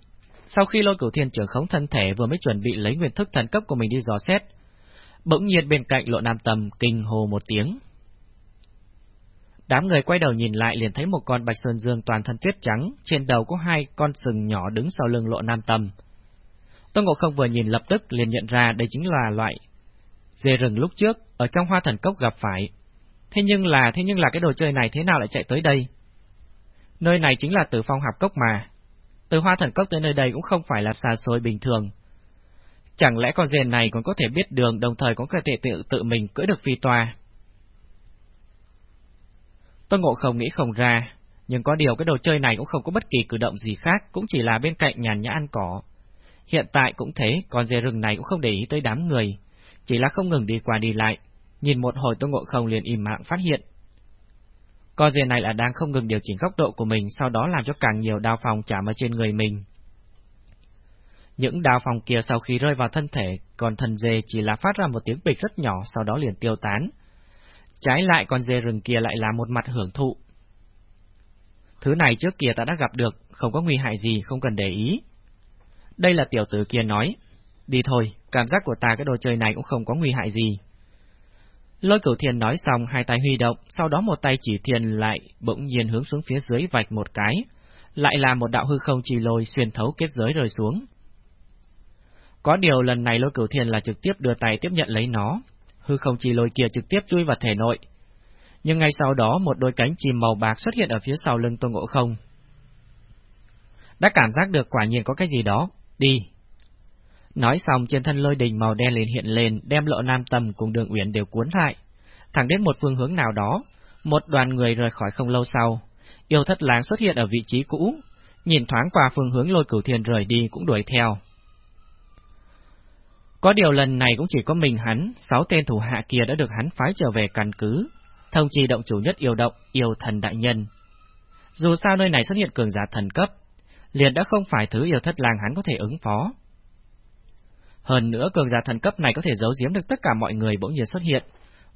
Sau khi lôi cửu thiên trưởng khống thân thể vừa mới chuẩn bị lấy nguyên thức thần cấp của mình đi dò xét, bỗng nhiên bên cạnh lộ nam tầm kinh hồ một tiếng. Đám người quay đầu nhìn lại liền thấy một con bạch sơn dương toàn thân tuyết trắng, trên đầu có hai con sừng nhỏ đứng sau lưng lộ nam tầm. Tôn Ngộ Không vừa nhìn lập tức liền nhận ra đây chính là loại dê rừng lúc trước ở trong hoa thần cốc gặp phải. Thế nhưng là, thế nhưng là cái đồ chơi này thế nào lại chạy tới đây? Nơi này chính là tử phong hạp cốc mà. Từ hoa thần cốc tới nơi đây cũng không phải là xa xôi bình thường. Chẳng lẽ con dê này còn có thể biết đường đồng thời cũng có thể tự tự mình cưỡi được phi toa? Tôn Ngộ Không nghĩ không ra, nhưng có điều cái đồ chơi này cũng không có bất kỳ cử động gì khác, cũng chỉ là bên cạnh nhàn nhã ăn cỏ. Hiện tại cũng thế, con dê rừng này cũng không để ý tới đám người, chỉ là không ngừng đi qua đi lại, nhìn một hồi Tôn Ngộ Không liền im mạng phát hiện. Con dê này là đang không ngừng điều chỉnh góc độ của mình, sau đó làm cho càng nhiều đao phòng chạm ở trên người mình. Những đao phòng kia sau khi rơi vào thân thể, còn thần dê chỉ là phát ra một tiếng bịch rất nhỏ, sau đó liền tiêu tán, Trái lại con dê rừng kia lại là một mặt hưởng thụ. Thứ này trước kia ta đã gặp được, không có nguy hại gì, không cần để ý. Đây là tiểu tử kia nói. Đi thôi, cảm giác của ta cái đồ chơi này cũng không có nguy hại gì. Lôi cửu thiền nói xong, hai tay huy động, sau đó một tay chỉ thiền lại, bỗng nhiên hướng xuống phía dưới vạch một cái, lại là một đạo hư không trì lôi xuyên thấu kết giới rơi xuống. Có điều lần này lôi cửu thiền là trực tiếp đưa tay tiếp nhận lấy nó, hư không chỉ lôi kia trực tiếp chui vào thể nội. Nhưng ngay sau đó một đôi cánh chìm màu bạc xuất hiện ở phía sau lưng Tôn Ngộ Không. Đã cảm giác được quả nhiên có cái gì đó, đi. Nói xong trên thân lôi đình màu đen liền hiện lên, đem lộ nam tầm cùng đường uyển đều cuốn lại. Thẳng đến một phương hướng nào đó, một đoàn người rời khỏi không lâu sau. Yêu thất láng xuất hiện ở vị trí cũ, nhìn thoáng qua phương hướng lôi cửu thiên rời đi cũng đuổi theo. Có điều lần này cũng chỉ có mình hắn, sáu tên thủ hạ kia đã được hắn phái trở về căn cứ, thông chi động chủ nhất yêu động, yêu thần đại nhân. Dù sao nơi này xuất hiện cường giả thần cấp, liền đã không phải thứ yêu thất lang hắn có thể ứng phó. Hơn nữa cường giả thần cấp này có thể giấu giếm được tất cả mọi người bỗng nhiên xuất hiện,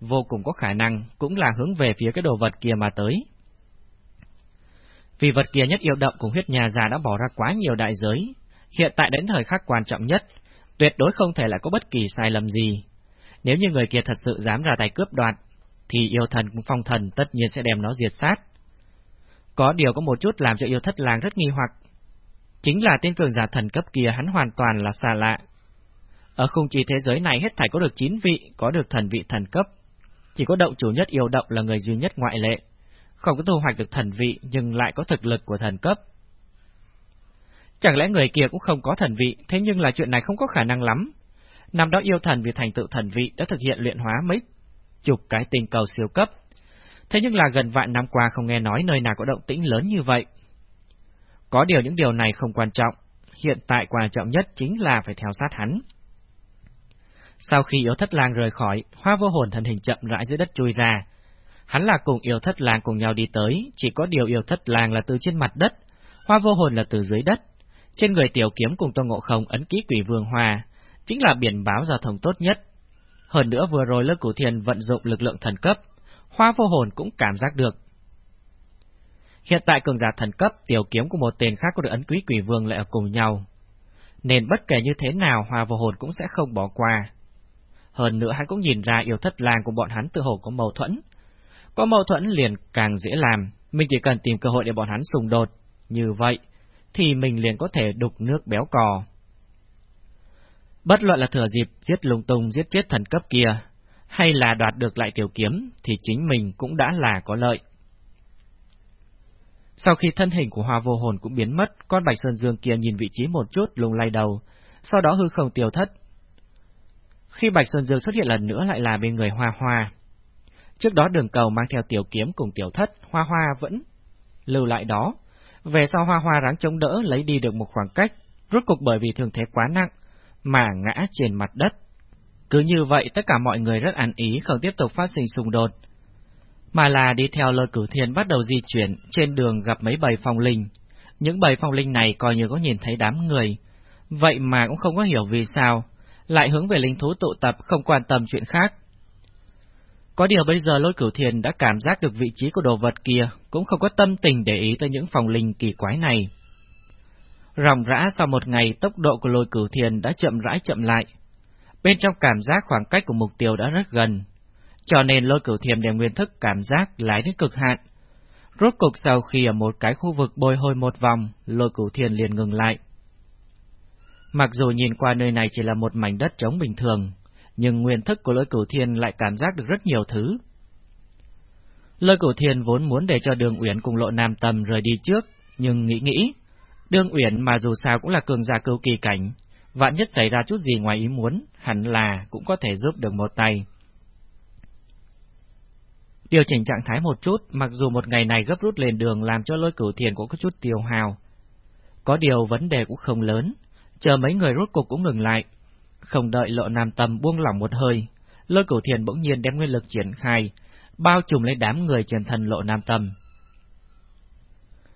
vô cùng có khả năng cũng là hướng về phía cái đồ vật kia mà tới. Vì vật kia nhất yêu động cùng huyết nhà già đã bỏ ra quá nhiều đại giới, hiện tại đến thời khắc quan trọng nhất, tuyệt đối không thể lại có bất kỳ sai lầm gì. Nếu như người kia thật sự dám ra tay cướp đoạt, thì yêu thần cũng phong thần tất nhiên sẽ đem nó diệt sát. Có điều có một chút làm cho yêu thất làng rất nghi hoặc. Chính là tên cường giả thần cấp kia hắn hoàn toàn là xa lạ. Ờ, Ở khung trì thế giới này hết thảy có được 9 vị, có được thần vị thần cấp. Chỉ có động chủ nhất yêu động là người duy nhất ngoại lệ. Không có thu hoạch được thần vị nhưng lại có thực lực của thần cấp. Chẳng lẽ người kia cũng không có thần vị, thế nhưng là chuyện này không có khả năng lắm. Năm đó yêu thần vì thành tựu thần vị đã thực hiện luyện hóa mấy chục cái tình cầu siêu cấp. Thế nhưng là gần vạn năm qua không nghe nói nơi nào có động tĩnh lớn như vậy. Có điều những điều này không quan trọng, hiện tại quan trọng nhất chính là phải theo sát hắn. Sau khi yêu thất lang rời khỏi, hoa vô hồn thân hình chậm rãi dưới đất chui ra. Hắn là cùng yêu thất lang cùng nhau đi tới, chỉ có điều yêu thất lang là từ trên mặt đất, hoa vô hồn là từ dưới đất. Trên người tiểu kiếm cùng Tôn Ngộ Không ấn ký quỷ vương hòa, chính là biển báo giao thông tốt nhất. Hơn nữa vừa rồi lớp Cửu Thiên vận dụng lực lượng thần cấp, Hoa Vô Hồn cũng cảm giác được. Hiện tại cường giả thần cấp, tiểu kiếm của một tên khác có được ấn ký quỷ vương lại ở cùng nhau. Nên bất kể như thế nào Hoa Vô Hồn cũng sẽ không bỏ qua. Hơn nữa hắn cũng nhìn ra yêu thất lang của bọn hắn tự hồ có mâu thuẫn. Có mâu thuẫn liền càng dễ làm, mình chỉ cần tìm cơ hội để bọn hắn xung đột. Như vậy, thì mình liền có thể đục nước béo cò. Bất luận là thừa dịp giết lung tung giết chết thần cấp kia, hay là đoạt được lại tiểu kiếm, thì chính mình cũng đã là có lợi. Sau khi thân hình của hoa vô hồn cũng biến mất, con Bạch Sơn Dương kia nhìn vị trí một chút lùng lay đầu, sau đó hư không tiêu thất. Khi Bạch Sơn Dương xuất hiện lần nữa lại là bên người hoa hoa. Trước đó đường cầu mang theo tiểu kiếm cùng tiểu thất, hoa hoa vẫn lưu lại đó. Về sau hoa hoa ráng chống đỡ lấy đi được một khoảng cách, rốt cục bởi vì thường thế quá nặng, mà ngã trên mặt đất. Cứ như vậy tất cả mọi người rất an ý không tiếp tục phát sinh xung đột, mà là đi theo lời cử thiên bắt đầu di chuyển, trên đường gặp mấy bầy phong linh. Những bầy phong linh này coi như có nhìn thấy đám người, vậy mà cũng không có hiểu vì sao, lại hướng về linh thú tụ tập không quan tâm chuyện khác. Có điều bây giờ lôi cửu thiền đã cảm giác được vị trí của đồ vật kia, cũng không có tâm tình để ý tới những phòng linh kỳ quái này. Ròng rã sau một ngày tốc độ của lôi cửu thiền đã chậm rãi chậm lại. Bên trong cảm giác khoảng cách của mục tiêu đã rất gần, cho nên lôi cửu thiền đem nguyên thức cảm giác lái đến cực hạn. Rốt cục sau khi ở một cái khu vực bồi hồi một vòng, lôi cửu thiền liền ngừng lại. Mặc dù nhìn qua nơi này chỉ là một mảnh đất trống bình thường, nhưng nguyên thức của lôi cửu thiên lại cảm giác được rất nhiều thứ. Lôi cửu thiên vốn muốn để cho đường uyển cùng lộ nam tầm rời đi trước, nhưng nghĩ nghĩ, đường uyển mà dù sao cũng là cường giả cứu kỳ cảnh, vạn nhất xảy ra chút gì ngoài ý muốn, hẳn là cũng có thể giúp được một tay. Điều chỉnh trạng thái một chút, mặc dù một ngày này gấp rút lên đường làm cho lôi cửu thiền cũng có chút tiêu hào. Có điều vấn đề cũng không lớn, chờ mấy người rốt cuộc cũng ngừng lại. Không đợi lộ nam tâm buông lỏng một hơi, lôi cửu thiền bỗng nhiên đem nguyên lực triển khai, bao trùm lấy đám người trên thân lộ nam tâm.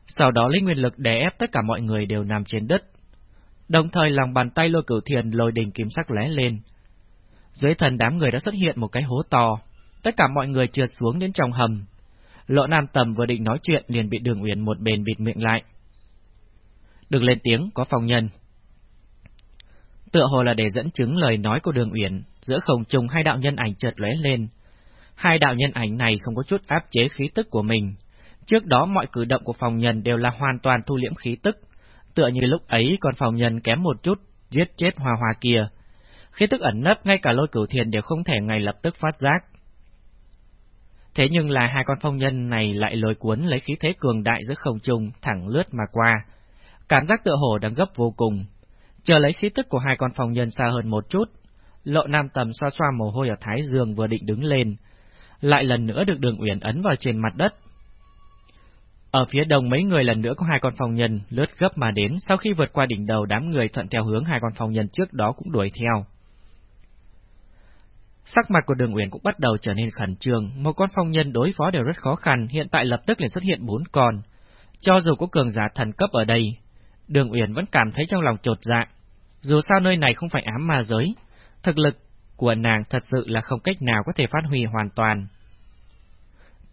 Sau đó lấy nguyên lực đè ép tất cả mọi người đều nằm trên đất. Đồng thời lòng bàn tay lôi cửu thiền lôi đình kim sắc lóe lên. Dưới thân đám người đã xuất hiện một cái hố to, Tất cả mọi người trượt xuống đến trong hầm. Lộ Nam Tầm vừa định nói chuyện liền bị Đường Uyển một bền bịt miệng lại. Đừng lên tiếng, có phòng nhân. Tựa hồ là để dẫn chứng lời nói của Đường Uyển, giữa không trùng hai đạo nhân ảnh chợt lóe lên. Hai đạo nhân ảnh này không có chút áp chế khí tức của mình. Trước đó mọi cử động của phòng nhân đều là hoàn toàn thu liễm khí tức, tựa như lúc ấy còn phòng nhân kém một chút, giết chết hoa hoa kia. Khí tức ẩn nấp ngay cả lôi cửu thiền đều không thể ngay lập tức phát giác. Thế nhưng là hai con phong nhân này lại lôi cuốn lấy khí thế cường đại giữa không trung thẳng lướt mà qua. Cảm giác tựa hồ đang gấp vô cùng. Chờ lấy khí tức của hai con phong nhân xa hơn một chút, lộ nam tầm xoa xoa mồ hôi ở thái dương vừa định đứng lên, lại lần nữa được đường uyển ấn vào trên mặt đất. Ở phía đông mấy người lần nữa có hai con phong nhân lướt gấp mà đến, sau khi vượt qua đỉnh đầu đám người thuận theo hướng hai con phong nhân trước đó cũng đuổi theo. Sắc mặt của đường Uyển cũng bắt đầu trở nên khẩn trương, một con phong nhân đối phó đều rất khó khăn, hiện tại lập tức liền xuất hiện bốn con. Cho dù có cường giả thần cấp ở đây, đường Uyển vẫn cảm thấy trong lòng trột dạ. Dù sao nơi này không phải ám ma giới, thực lực của nàng thật sự là không cách nào có thể phát huy hoàn toàn.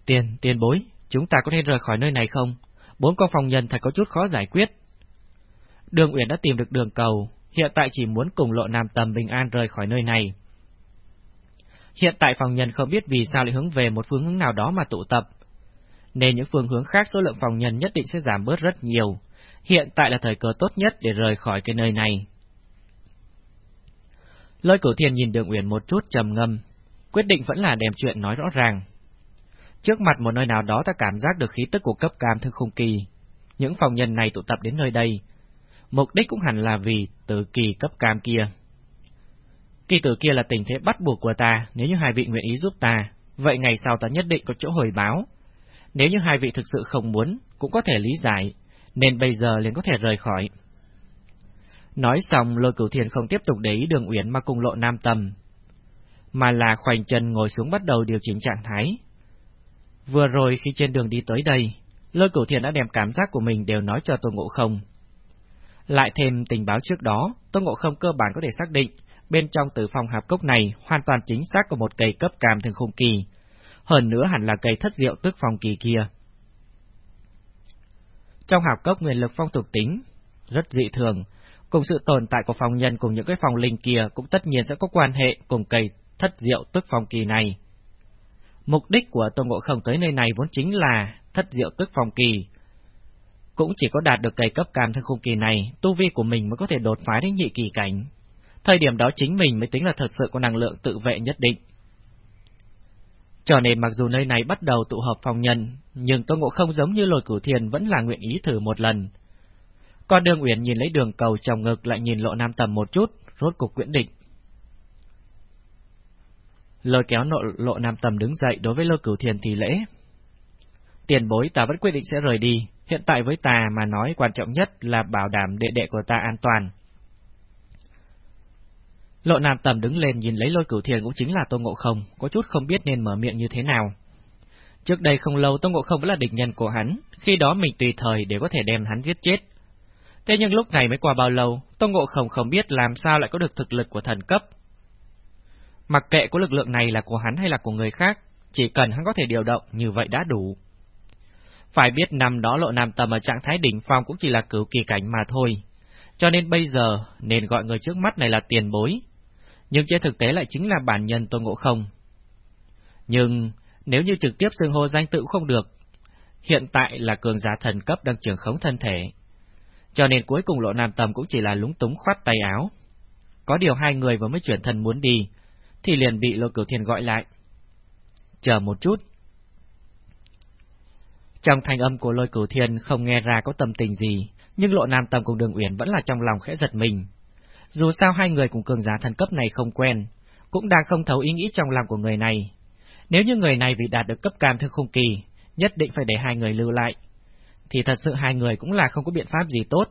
Tiền, tiền bối, chúng ta có nên rời khỏi nơi này không? Bốn con phòng nhân thật có chút khó giải quyết. Đường Uyển đã tìm được đường cầu, hiện tại chỉ muốn cùng lộ nam tầm bình an rời khỏi nơi này. Hiện tại phòng nhân không biết vì sao lại hướng về một phương hướng nào đó mà tụ tập, nên những phương hướng khác số lượng phòng nhân nhất định sẽ giảm bớt rất nhiều. Hiện tại là thời cơ tốt nhất để rời khỏi cái nơi này. Lôi cửu thiền nhìn đường uyển một chút trầm ngâm, quyết định vẫn là đem chuyện nói rõ ràng. Trước mặt một nơi nào đó ta cảm giác được khí tức của cấp cam thư không kỳ. Những phòng nhân này tụ tập đến nơi đây. Mục đích cũng hẳn là vì tử kỳ cấp cam kia. Kỳ tử kia là tình thế bắt buộc của ta, nếu như hai vị nguyện ý giúp ta, vậy ngày sau ta nhất định có chỗ hồi báo. Nếu như hai vị thực sự không muốn, cũng có thể lý giải, nên bây giờ liền có thể rời khỏi. Nói xong, lôi cửu thiền không tiếp tục để ý đường uyển mà cùng lộ nam tầm, mà là khoanh chân ngồi xuống bắt đầu điều chỉnh trạng thái. Vừa rồi khi trên đường đi tới đây, lôi cửu thiền đã đem cảm giác của mình đều nói cho Tô Ngộ Không. Lại thêm tình báo trước đó, Tô Ngộ Không cơ bản có thể xác định bên trong tử phòng hạp cốc này hoàn toàn chính xác của một cây cấp cam thường khung kỳ, hơn nữa hẳn là cây thất diệu tức phòng kỳ kia. Trong hạp cốc nguyên lực phong tục tính, rất dị thường, cùng sự tồn tại của phòng nhân cùng những cái phòng linh kia cũng tất nhiên sẽ có quan hệ cùng cây thất diệu tức phòng kỳ này. Mục đích của Tôn Ngộ Không tới nơi này vốn chính là thất diệu tức phòng kỳ. Cũng chỉ có đạt được cây cấp cam thân khung kỳ này, tu vi của mình mới có thể đột phá đến nhị kỳ cảnh. Thời điểm đó chính mình mới tính là thật sự có năng lượng tự vệ nhất định. Cho nên mặc dù nơi này bắt đầu tụ hợp phòng nhân, nhưng tôn Ngộ Không giống như lồi cửu thiền vẫn là nguyện ý thử một lần. Còn đường Uyển nhìn lấy đường cầu trồng ngực lại nhìn lộ nam tầm một chút, rốt cục quyễn định. Lôi kéo nộ lộ nam tầm đứng dậy đối với lôi cửu thiền thì lễ. Tiền bối ta vẫn quyết định sẽ rời đi, hiện tại với ta mà nói quan trọng nhất là bảo đảm đệ đệ của ta an toàn. Lộ Nam Tầm đứng lên nhìn lấy lôi cửu thiền cũng chính là Tô Ngộ Không, có chút không biết nên mở miệng như thế nào. Trước đây không lâu Tô Ngộ Không vẫn là địch nhân của hắn, khi đó mình tùy thời để có thể đem hắn giết chết. Thế nhưng lúc này mới qua bao lâu, Tô Ngộ Không không biết làm sao lại có được thực lực của thần cấp. Mặc kệ của lực lượng này là của hắn hay là của người khác, chỉ cần hắn có thể điều động như vậy đã đủ. Phải biết năm đó lộ nam tầm ở trạng thái đỉnh phong cũng chỉ là cứu kỳ cảnh mà thôi. Cho nên bây giờ nên gọi người trước mắt này là tiền bối, nhưng trên thực tế lại chính là bản nhân Tôn Ngộ Không. Nhưng nếu như trực tiếp xưng hô danh tự không được, hiện tại là cường giả thần cấp đang trường khống thân thể. Cho nên cuối cùng lộ nam tầm cũng chỉ là lúng túng khoát tay áo. Có điều hai người vừa mới chuyển thân muốn đi, thì liền bị Lô Cửu Thiên gọi lại. Chờ một chút. Trong thanh âm của lôi cửu thiên không nghe ra có tâm tình gì, nhưng lộ nam tầm cùng đường uyển vẫn là trong lòng khẽ giật mình. Dù sao hai người cùng cường giả thần cấp này không quen, cũng đang không thấu ý nghĩ trong lòng của người này. Nếu như người này vì đạt được cấp cam thương khung kỳ, nhất định phải để hai người lưu lại, thì thật sự hai người cũng là không có biện pháp gì tốt.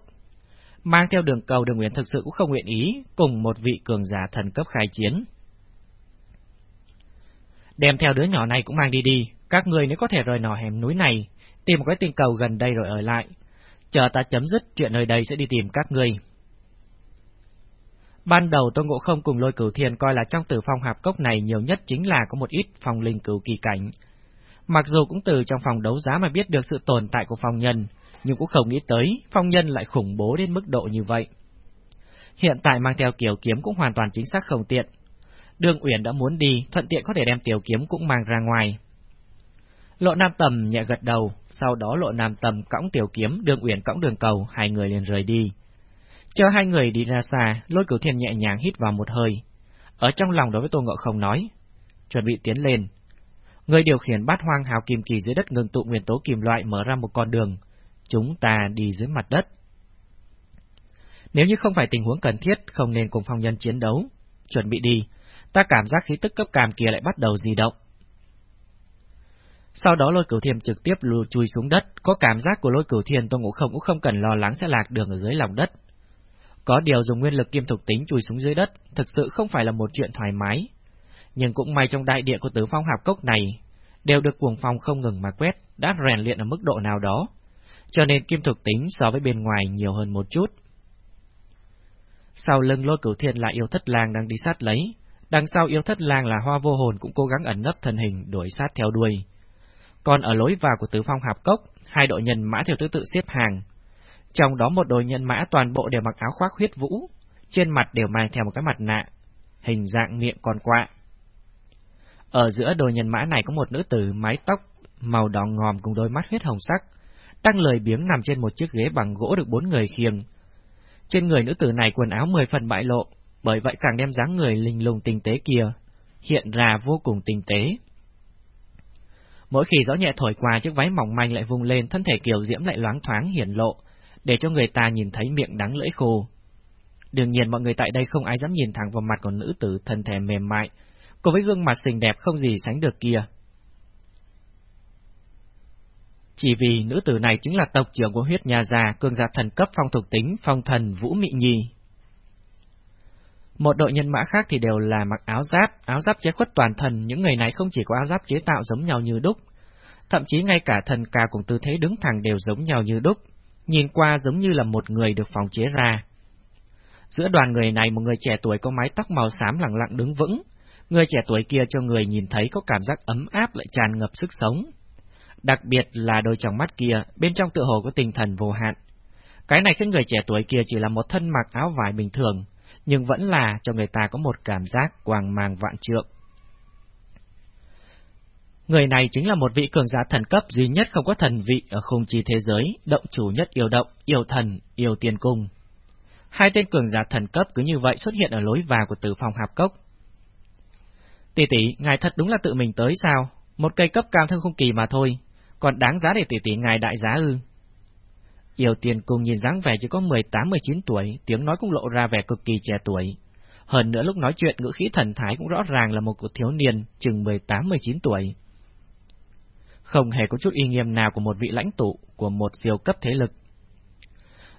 Mang theo đường cầu đường nguyện thực sự cũng không nguyện ý cùng một vị cường giả thần cấp khai chiến. Đem theo đứa nhỏ này cũng mang đi đi, các người nếu có thể rời nỏ hẻm núi này, tìm một cái tinh cầu gần đây rồi ở lại. Chờ ta chấm dứt chuyện nơi đây sẽ đi tìm các người. Ban đầu Tôn Ngộ Không cùng lôi cửu thiền coi là trong tử phong hạp cốc này nhiều nhất chính là có một ít phòng linh cửu kỳ cảnh. Mặc dù cũng từ trong phòng đấu giá mà biết được sự tồn tại của phong nhân, nhưng cũng không nghĩ tới phong nhân lại khủng bố đến mức độ như vậy. Hiện tại mang theo kiểu kiếm cũng hoàn toàn chính xác không tiện. Đường Uyển đã muốn đi, thuận tiện có thể đem tiểu kiếm cũng mang ra ngoài. Lộ Nam Tầm nhẹ gật đầu, sau đó Lộ Nam Tầm cõng tiểu kiếm, Đường Uyển cõng đường cầu, hai người liền rời đi. Chờ hai người đi ra xa, lôi cửu thiên nhẹ nhàng hít vào một hơi. Ở trong lòng đối với Tô Ngộ Không nói, chuẩn bị tiến lên. Người điều khiển bát hoang hào kim kỳ dưới đất ngừng tụ nguyên tố kim loại mở ra một con đường. Chúng ta đi dưới mặt đất. Nếu như không phải tình huống cần thiết, không nên cùng phong nhân chiến đấu. Chuẩn bị đi, ta cảm giác khí tức cấp càm kia lại bắt đầu di động. Sau đó lôi cửu thiên trực tiếp lùi chui xuống đất, có cảm giác của lôi cửu thiên Tô ngủ Không cũng không cần lo lắng sẽ lạc đường ở dưới lòng đất. Có điều dùng nguyên lực kim thuộc tính chui xuống dưới đất, thực sự không phải là một chuyện thoải mái. Nhưng cũng may trong đại địa của tứ phong hạp cốc này, đều được cuồng phong không ngừng mà quét, đã rèn luyện ở mức độ nào đó, cho nên kim thuộc tính so với bên ngoài nhiều hơn một chút. Sau lưng lôi cửu thiên là yêu thất lang đang đi sát lấy, đằng sau yêu thất lang là hoa vô hồn cũng cố gắng ẩn nấp thân hình đuổi sát theo đuôi. Còn ở lối vào của tứ phong hạp cốc, hai đội nhân mã theo thứ tự xếp hàng, trong đó một đội nhân mã toàn bộ đều mặc áo khoác huyết vũ, trên mặt đều mang theo một cái mặt nạ, hình dạng miệng còn quạ. Ở giữa đồi nhân mã này có một nữ tử mái tóc màu đỏ ngòm cùng đôi mắt huyết hồng sắc, đang lời biếng nằm trên một chiếc ghế bằng gỗ được bốn người khiêng. Trên người nữ tử này quần áo mười phần bại lộ, bởi vậy càng đem dáng người linh lung tinh tế kia, hiện ra vô cùng tinh tế. Mỗi khi gió nhẹ thổi qua chiếc váy mỏng manh lại vung lên, thân thể kiều diễm lại loáng thoáng hiển lộ, để cho người ta nhìn thấy miệng đắng lưỡi khô. Đương nhiên mọi người tại đây không ai dám nhìn thẳng vào mặt của nữ tử thân thể mềm mại, cùng với gương mặt xinh đẹp không gì sánh được kia. Chỉ vì nữ tử này chính là tộc trưởng của huyết nhà già, cường giả thần cấp phong thuộc tính, phong thần Vũ Mị Nhi. Một đội nhân mã khác thì đều là mặc áo giáp, áo giáp chế khuất toàn thần, những người này không chỉ có áo giáp chế tạo giống nhau như đúc, thậm chí ngay cả thần ca cùng tư thế đứng thẳng đều giống nhau như đúc, nhìn qua giống như là một người được phòng chế ra. Giữa đoàn người này một người trẻ tuổi có mái tóc màu xám lặng lặng đứng vững, người trẻ tuổi kia cho người nhìn thấy có cảm giác ấm áp lại tràn ngập sức sống. Đặc biệt là đôi tròng mắt kia, bên trong tự hồ có tinh thần vô hạn. Cái này khiến người trẻ tuổi kia chỉ là một thân mặc áo vải bình thường, nhưng vẫn là cho người ta có một cảm giác quàng màng vạn trượng. Người này chính là một vị cường giả thần cấp duy nhất không có thần vị ở khung chi thế giới, động chủ nhất yêu động, yêu thần, yêu tiên cung. Hai tên cường giả thần cấp cứ như vậy xuất hiện ở lối vào của tử phòng hạp cốc. Tỷ tỷ, ngài thật đúng là tự mình tới sao? Một cây cấp cao thương không kỳ mà thôi, còn đáng giá để tỷ tỷ ngài đại giá ư. Yêu tiền cùng nhìn dáng vẻ chỉ có 18-19 tuổi, tiếng nói cũng lộ ra vẻ cực kỳ trẻ tuổi. Hơn nữa lúc nói chuyện ngữ khí thần thái cũng rõ ràng là một cuộc thiếu niên, chừng 18-19 tuổi. Không hề có chút uy nghiêm nào của một vị lãnh tụ, của một siêu cấp thế lực.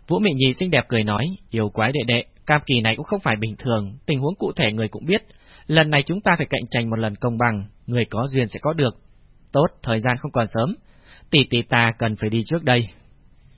Vũ Mị Nhi xinh đẹp cười nói, yêu quái đệ đệ, cam kỳ này cũng không phải bình thường, tình huống cụ thể người cũng biết, lần này chúng ta phải cạnh tranh một lần công bằng, người có duyên sẽ có được. Tốt, thời gian không còn sớm, tỷ tỷ ta cần phải đi trước đây.